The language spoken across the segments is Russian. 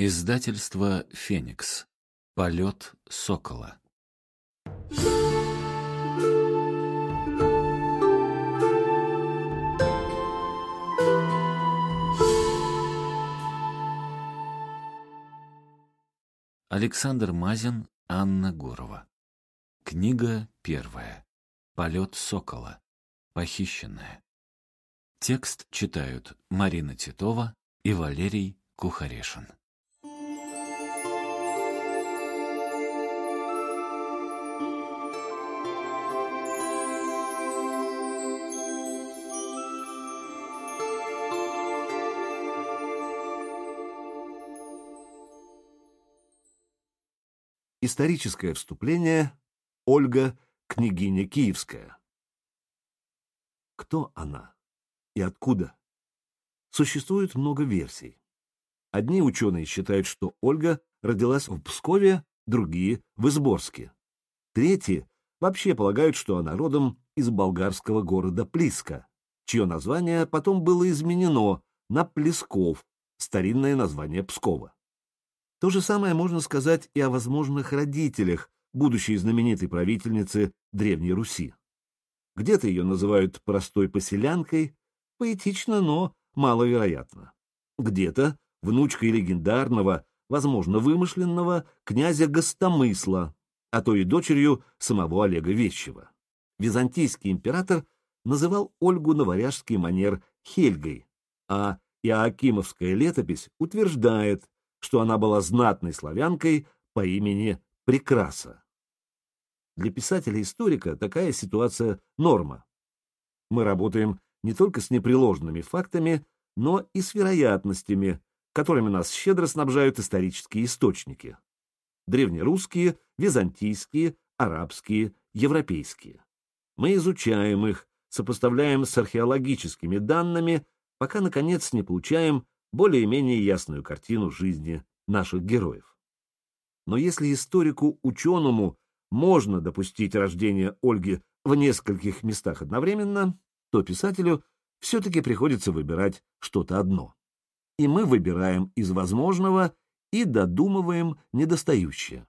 Издательство «Феникс». Полет сокола. Александр Мазин, Анна Гурова. Книга первая. Полет сокола. Похищенная. Текст читают Марина Титова и Валерий Кухарешин. Историческое вступление. Ольга, княгиня Киевская. Кто она и откуда? Существует много версий. Одни ученые считают, что Ольга родилась в Пскове, другие — в Изборске. Третьи вообще полагают, что она родом из болгарского города Плиска, чье название потом было изменено на Плесков, старинное название Пскова. То же самое можно сказать и о возможных родителях будущей знаменитой правительницы Древней Руси. Где-то ее называют простой поселянкой, поэтично, но маловероятно. Где-то внучкой легендарного, возможно, вымышленного князя Гостомысла, а то и дочерью самого Олега Вещева. Византийский император называл Ольгу на варяжский манер Хельгой, а Иоакимовская летопись утверждает, что она была знатной славянкой по имени Прекраса. Для писателя-историка такая ситуация — норма. Мы работаем не только с непреложными фактами, но и с вероятностями, которыми нас щедро снабжают исторические источники. Древнерусские, византийские, арабские, европейские. Мы изучаем их, сопоставляем с археологическими данными, пока, наконец, не получаем более-менее ясную картину жизни наших героев. Но если историку-ученому можно допустить рождение Ольги в нескольких местах одновременно, то писателю все-таки приходится выбирать что-то одно. И мы выбираем из возможного и додумываем недостающее.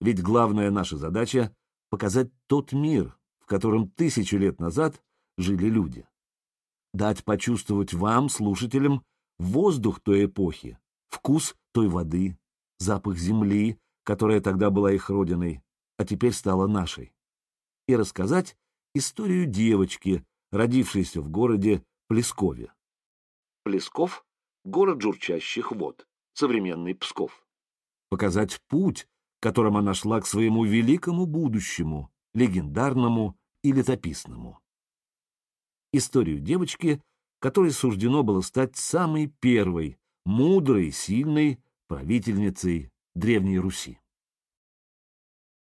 Ведь главная наша задача — показать тот мир, в котором тысячу лет назад жили люди. Дать почувствовать вам, слушателям, воздух той эпохи, вкус той воды, запах земли, которая тогда была их родиной, а теперь стала нашей, и рассказать историю девочки, родившейся в городе Плескове. Плесков — город журчащих вод, современный Псков. Показать путь, которым она шла к своему великому будущему, легендарному и летописному. Историю девочки — которой суждено было стать самой первой, мудрой, сильной правительницей Древней Руси.